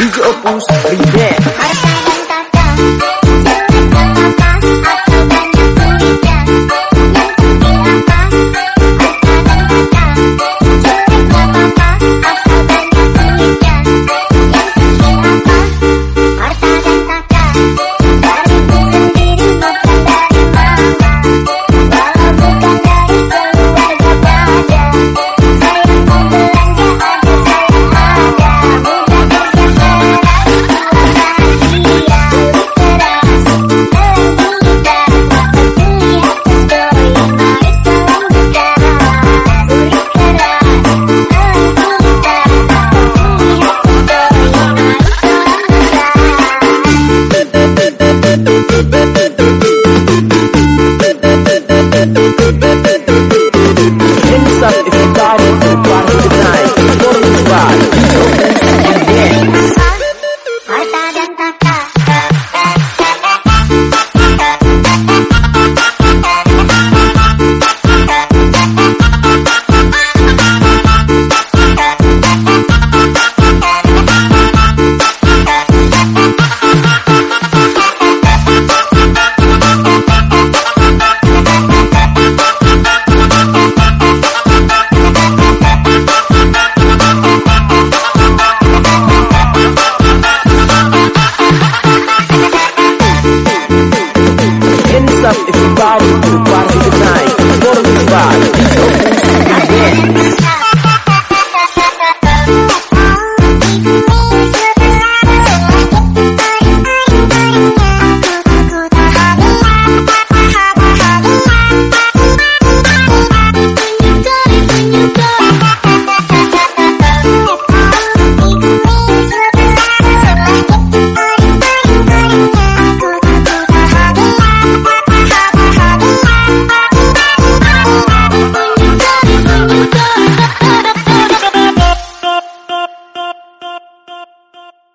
DJ Opus Remix pau, o quarto que sai, fora do bar.